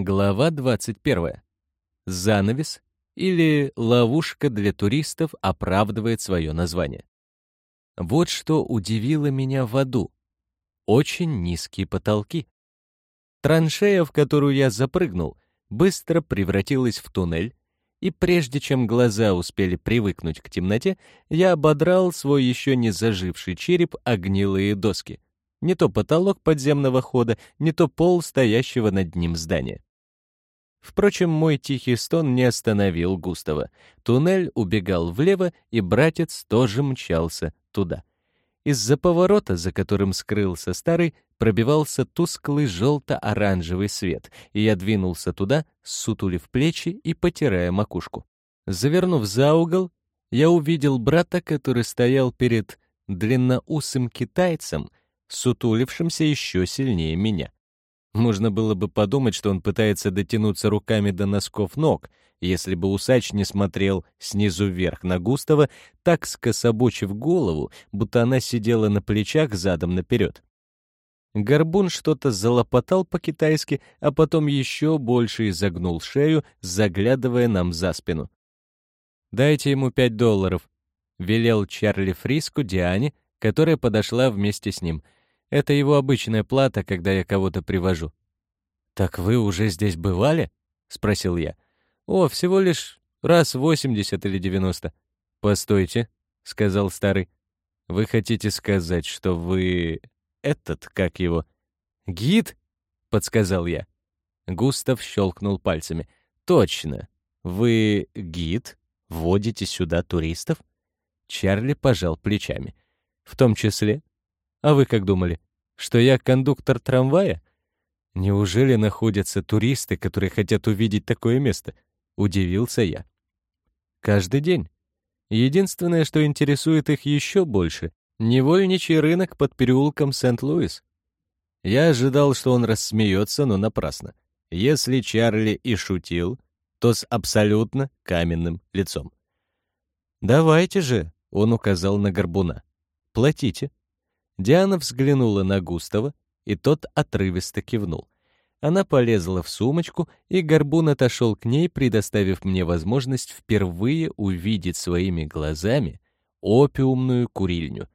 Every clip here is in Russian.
Глава 21. Занавес или ловушка для туристов оправдывает свое название. Вот что удивило меня в аду. Очень низкие потолки. Траншея, в которую я запрыгнул, быстро превратилась в туннель, и прежде чем глаза успели привыкнуть к темноте, я ободрал свой еще не заживший череп о гнилые доски. Не то потолок подземного хода, не то пол стоящего над ним здания. Впрочем, мой тихий стон не остановил Густава. Туннель убегал влево, и братец тоже мчался туда. Из-за поворота, за которым скрылся старый, пробивался тусклый желто-оранжевый свет, и я двинулся туда, сутулив плечи и потирая макушку. Завернув за угол, я увидел брата, который стоял перед длинноусым китайцем, сутулившимся еще сильнее меня. Можно было бы подумать, что он пытается дотянуться руками до носков ног, если бы усач не смотрел снизу вверх на Густава, так скособочив голову, будто она сидела на плечах задом наперед. Горбун что-то залопотал по-китайски, а потом еще больше изогнул шею, заглядывая нам за спину. «Дайте ему пять долларов», — велел Чарли Фриску Диане, которая подошла вместе с ним — это его обычная плата, когда я кого-то привожу. «Так вы уже здесь бывали?» — спросил я. «О, всего лишь раз восемьдесят или девяносто». «Постойте», — сказал старый. «Вы хотите сказать, что вы... этот, как его...» «Гид?» — подсказал я. Густав щелкнул пальцами. «Точно. Вы гид? Водите сюда туристов?» Чарли пожал плечами. «В том числе а вы как думали? Что я кондуктор трамвая? Неужели находятся туристы, которые хотят увидеть такое место? Удивился я. Каждый день. Единственное, что интересует их еще больше — невольничий рынок под переулком Сент-Луис. Я ожидал, что он рассмеется, но напрасно. Если Чарли и шутил, то с абсолютно каменным лицом. «Давайте же», — он указал на горбуна. «Платите». Диана взглянула на Густава, и тот отрывисто кивнул. Она полезла в сумочку, и Горбун отошел к ней, предоставив мне возможность впервые увидеть своими глазами опиумную курильню.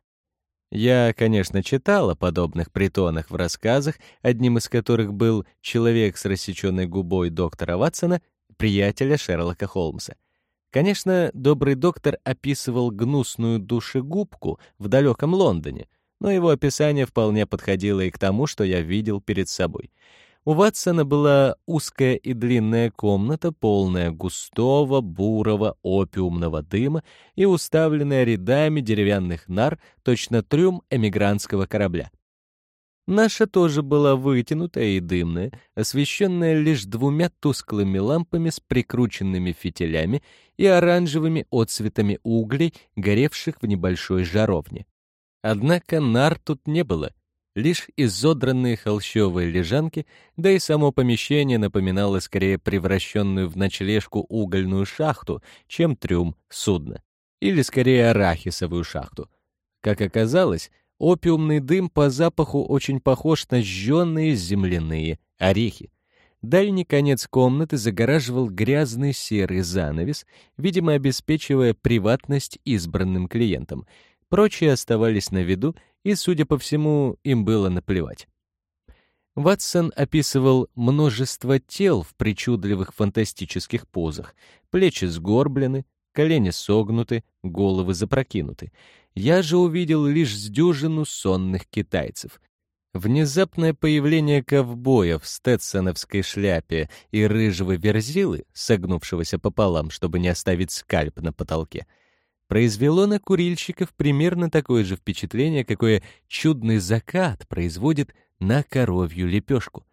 Я, конечно, читал о подобных притонах в рассказах, одним из которых был «Человек с рассеченной губой» доктора Ватсона, приятеля Шерлока Холмса. Конечно, добрый доктор описывал гнусную душегубку в далеком Лондоне — но его описание вполне подходило и к тому, что я видел перед собой. У Ватсона была узкая и длинная комната, полная густого, бурого, опиумного дыма и уставленная рядами деревянных нар, точно трюм эмигрантского корабля. Наша тоже была вытянутая и дымная, освещенная лишь двумя тусклыми лампами с прикрученными фитилями и оранжевыми отцветами углей, горевших в небольшой жаровне. Однако нар тут не было, лишь изодранные холщовые лежанки, да и само помещение напоминало скорее превращенную в ночлежку угольную шахту, чем трюм судна, или скорее арахисовую шахту. Как оказалось, опиумный дым по запаху очень похож на жженные земляные орехи. Дальний конец комнаты загораживал грязный серый занавес, видимо, обеспечивая приватность избранным клиентам — Прочие оставались на виду, и, судя по всему, им было наплевать. Ватсон описывал множество тел в причудливых фантастических позах. Плечи сгорблены, колени согнуты, головы запрокинуты. Я же увидел лишь с сонных китайцев. Внезапное появление ковбоя в стетсоновской шляпе и рыжего верзилы, согнувшегося пополам, чтобы не оставить скальп на потолке — произвело на курильщиков примерно такое же впечатление, какое чудный закат производит на коровью лепешку.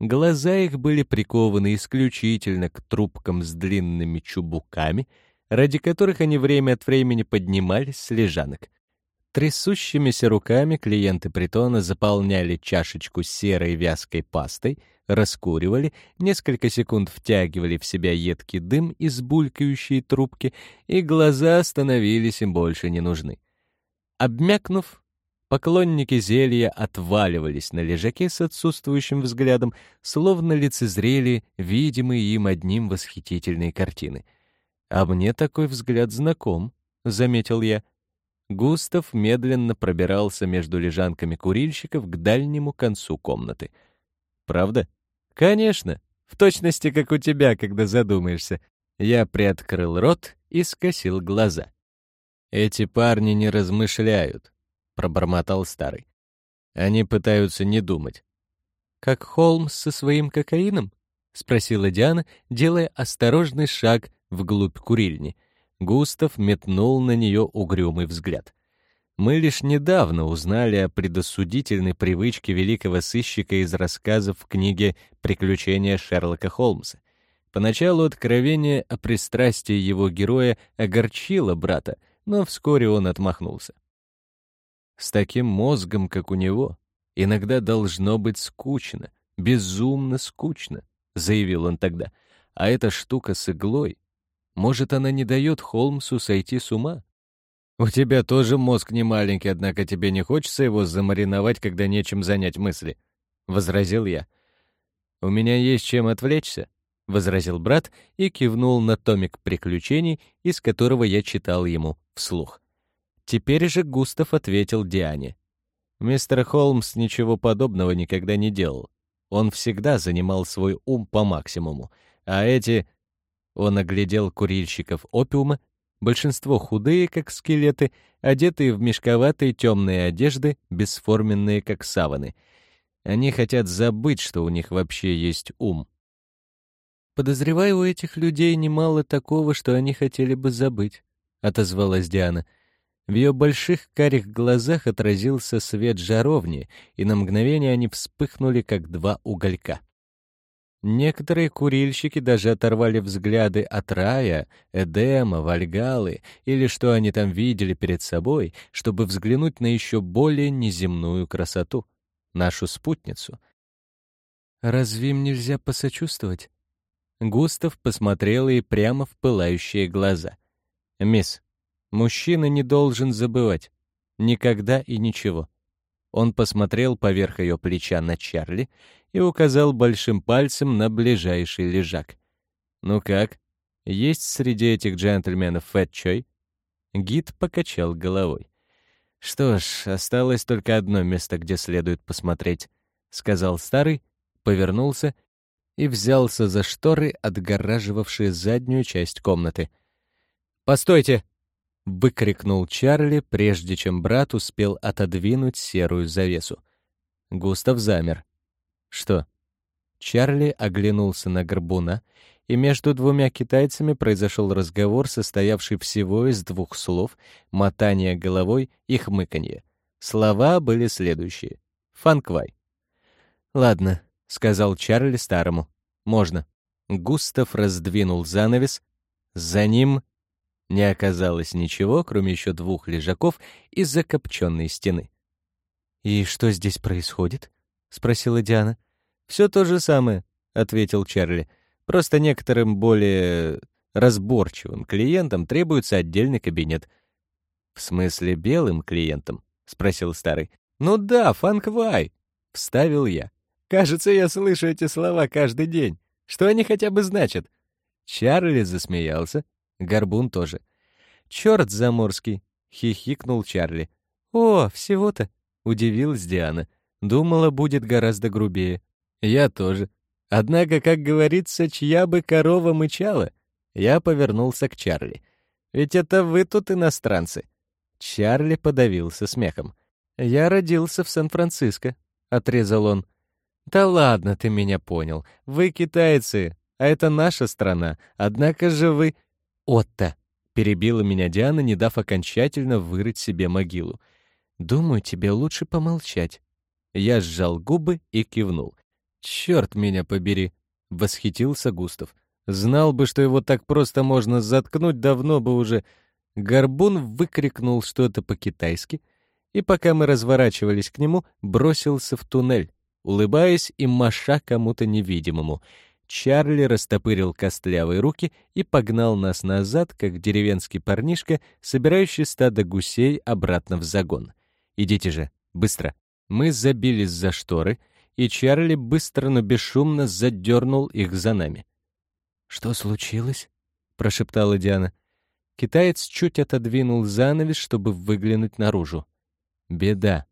Глаза их были прикованы исключительно к трубкам с длинными чубуками, ради которых они время от времени поднимались с лежанок. Трясущимися руками клиенты притона заполняли чашечку серой вязкой пастой — раскуривали, несколько секунд втягивали в себя едкий дым из булькающей трубки, и глаза становились им больше не нужны. Обмякнув, Поклонники зелья отваливались на лежаке с отсутствующим взглядом, словно лицезрели видимые им одним восхитительные картины. «А мне такой взгляд знаком», — заметил я. Густав медленно пробирался между лежанками курильщиков к дальнему концу комнаты. «Правда?» «Конечно, в точности, как у тебя, когда задумаешься». Я приоткрыл рот и скосил глаза. «Эти парни не размышляют», пробормотал старый. Они пытаются не думать. Как Холмс со своим кокаином? спросила Диана, делая осторожный шаг вглубь курильни. Густав метнул на нее угрюмый взгляд. Мы лишь недавно узнали о предосудительной привычке великого сыщика из рассказов в книге «Приключения Шерлока Холмса». Поначалу откровение о пристрастии его героя огорчило брата, но вскоре он отмахнулся. С таким мозгом, как у него, иногда должно быть скучно, безумно скучно, заявил он тогда. А эта штука с иглой, может, она не дает Холмсу сойти с ума? У тебя тоже мозг не маленький, однако тебе не хочется его замариновать, когда нечем занять мысли, возразил я. У меня есть чем отвлечься, возразил брат и кивнул на томик приключений, из которого я читал ему вслух. Теперь же Густав ответил Диане. Мистер Холмс ничего подобного никогда не делал. Он всегда занимал свой ум по максимуму, а эти... Он оглядел курильщиков опиума, большинство худые, как скелеты, одетые в мешковатые темные одежды, бесформенные, как саваны. Они хотят забыть, что у них вообще есть ум. «Подозреваю, у этих людей немало такого, что они хотели бы забыть», — отозвалась Диана. В ее больших карих глазах отразился свет жаровни, и на мгновение они вспыхнули, как два уголька. Некоторые курильщики даже оторвали взгляды от рая, Эдема, Вальгалы или что они там видели перед собой, чтобы взглянуть на еще более неземную красоту, нашу спутницу. «Разве им нельзя посочувствовать?» Густав посмотрел ей прямо в пылающие глаза. «Мисс, Мужчина не должен забывать. Никогда и ничего. Он посмотрел поверх ее плеча на Чарли и указал большим пальцем на ближайший лежак. «Ну как? Есть среди этих джентльменов Фэт Чой?» Гид покачал головой. «Что ж, осталось только одно место, где следует посмотреть», — сказал старый, повернулся и взялся за шторы, отгораживавшие заднюю часть комнаты. «Постойте!» — выкрикнул Чарли, прежде чем брат успел отодвинуть серую завесу. Густав замер. «Что?» Чарли оглянулся на горбуна, и между двумя китайцами произошел разговор, состоявший всего из двух слов, мотания головой и хмыканье. Слова были следующие. «Фанквай». «Ладно», — сказал Чарли старому. «Можно». Густав раздвинул занавес. За ним не оказалось ничего, кроме еще двух лежаков и закопченной стены. «И что здесь происходит?» — спросила Диана. «Все то же самое», — ответил Чарли. «Просто некоторым более разборчивым клиентам требуется отдельный кабинет». «В смысле белым клиентам?» — спросил старый. «Ну да, фанквай», — вставил я. «Кажется, я слышу эти слова каждый день. Что они хотя бы значат?» Чарли засмеялся, Горбун тоже. «Черт заморский!» — хихикнул Чарли. «О, всего-то!» — удивилась Диана. Думала, будет гораздо грубее. Я тоже. Однако, как говорится, чья бы корова мычала? Я повернулся к Чарли. «Ведь это вы тут иностранцы!» Чарли подавился смехом. «Я родился в Сан-Франциско», — отрезал он. «Да ладно, ты меня понял. Вы китайцы, а это наша страна. Однако же вы...» «Отто!» — перебила меня Диана, не дав окончательно вырыть себе могилу. «Думаю, тебе лучше помолчать». Я сжал губы и кивнул. «Черт меня побери!» — восхитился Густав. «Знал бы, что его так просто можно заткнуть, давно бы уже...» Горбун выкрикнул что-то по-китайски, и пока мы разворачивались к нему, бросился в туннель, улыбаясь и маша кому-то невидимому — Чарли растопырил костлявые руки и погнал нас назад, как деревенский парнишка, собирающий стадо гусей обратно в загон. «Идите же», Быстро. Мы забились за шторы, и Чарли быстро, но бесшумно задернул их за нами. «Что случилось?» — прошептала Диана. Китаец чуть отодвинул занавес, чтобы выглянуть наружу. Беда.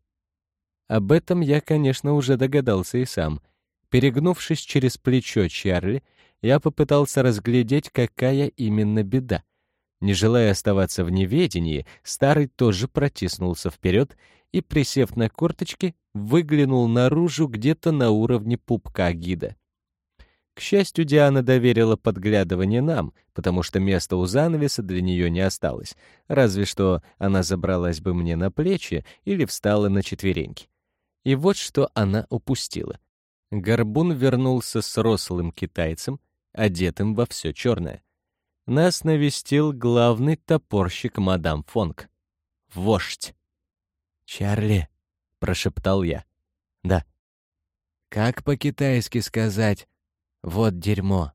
Об этом я, конечно, уже догадался и сам. Перегнувшись через плечо Чарли, я попытался разглядеть, какая именно беда. Не желая оставаться в неведении, старый тоже протиснулся вперед и, присев на корточки, выглянул наружу где-то на уровне пупка гида. К счастью, Диана доверила подглядывание нам, потому что места у занавеса для нее не осталось, разве что она забралась бы мне на плечи или встала на четвереньки. И вот что она упустила. Горбун вернулся с рослым китайцем, одетым во все черное. Нас навестил главный топорщик мадам Фонг. Вождь. «Чарли», — прошептал я. «Да». «Как по-китайски сказать «вот дерьмо»?»